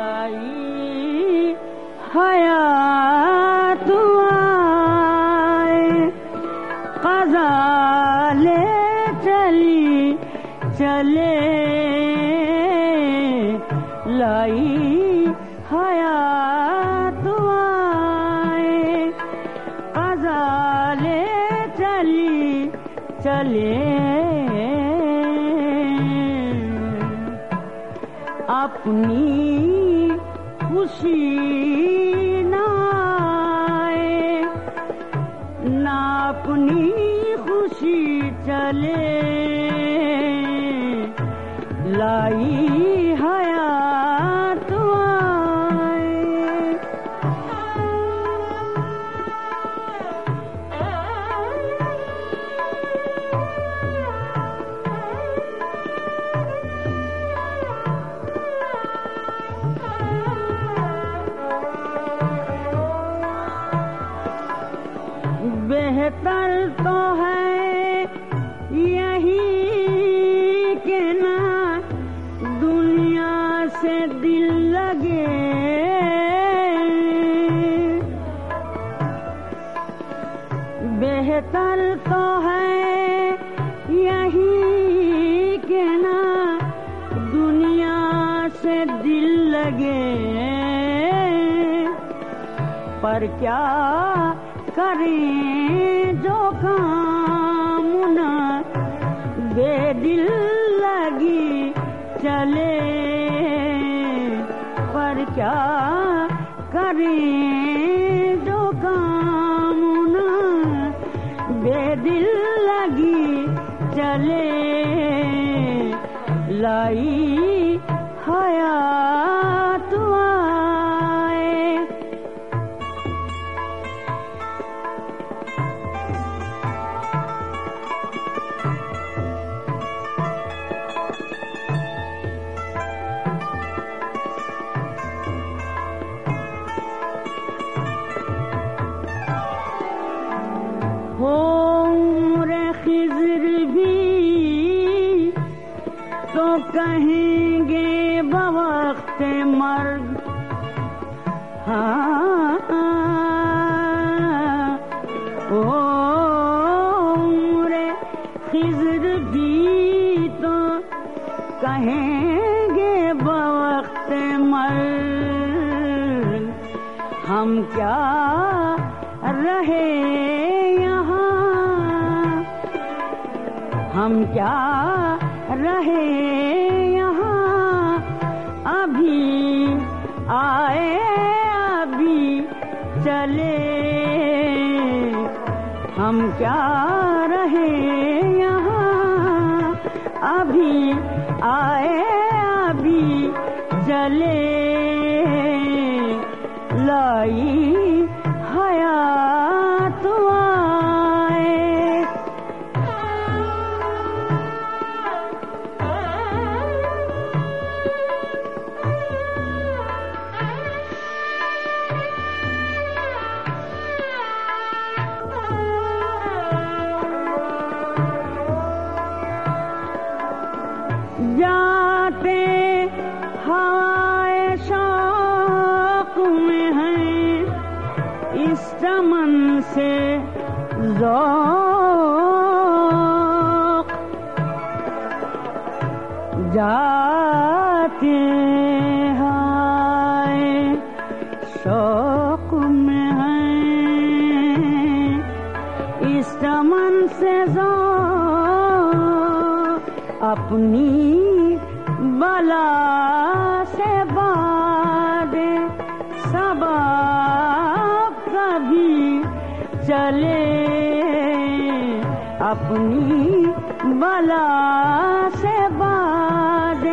आए। कजा ले चली चले। लाई। आए। कजा ले चली चले। अपनी खुशी नाए ना अपनी खुशी चले लाई हयात बेहतर तो है यही के ना दुनिया से दिल लगे। बेहतर तो है यही के ना दुनिया से दिल लगे। पर क्या करें जो काम न बेदिल लगी चले। पर क्या करें जो काम न बेदिल लगी चले। लाई हयात तो कहेंगे बवक्त मर्द। हाँ खिजर भी तो कहेंगे बवक्त मर्द। हम क्या रहे यहाँ? हम क्या रहे यहाँ। अभी आए, अभी चले। हम क्या रहे यहाँ? अभी आए, अभी चले। लाई जाते हवाए शौक में हैं। इस चमन से जो जाते अपनी बला से बाद सबब कभी चले। अपनी बला से बाद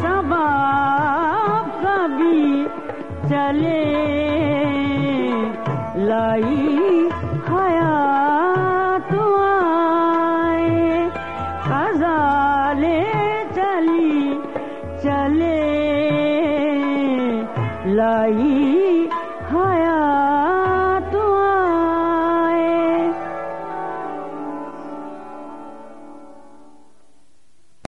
सबब कभी चले। लाई चली चले लाई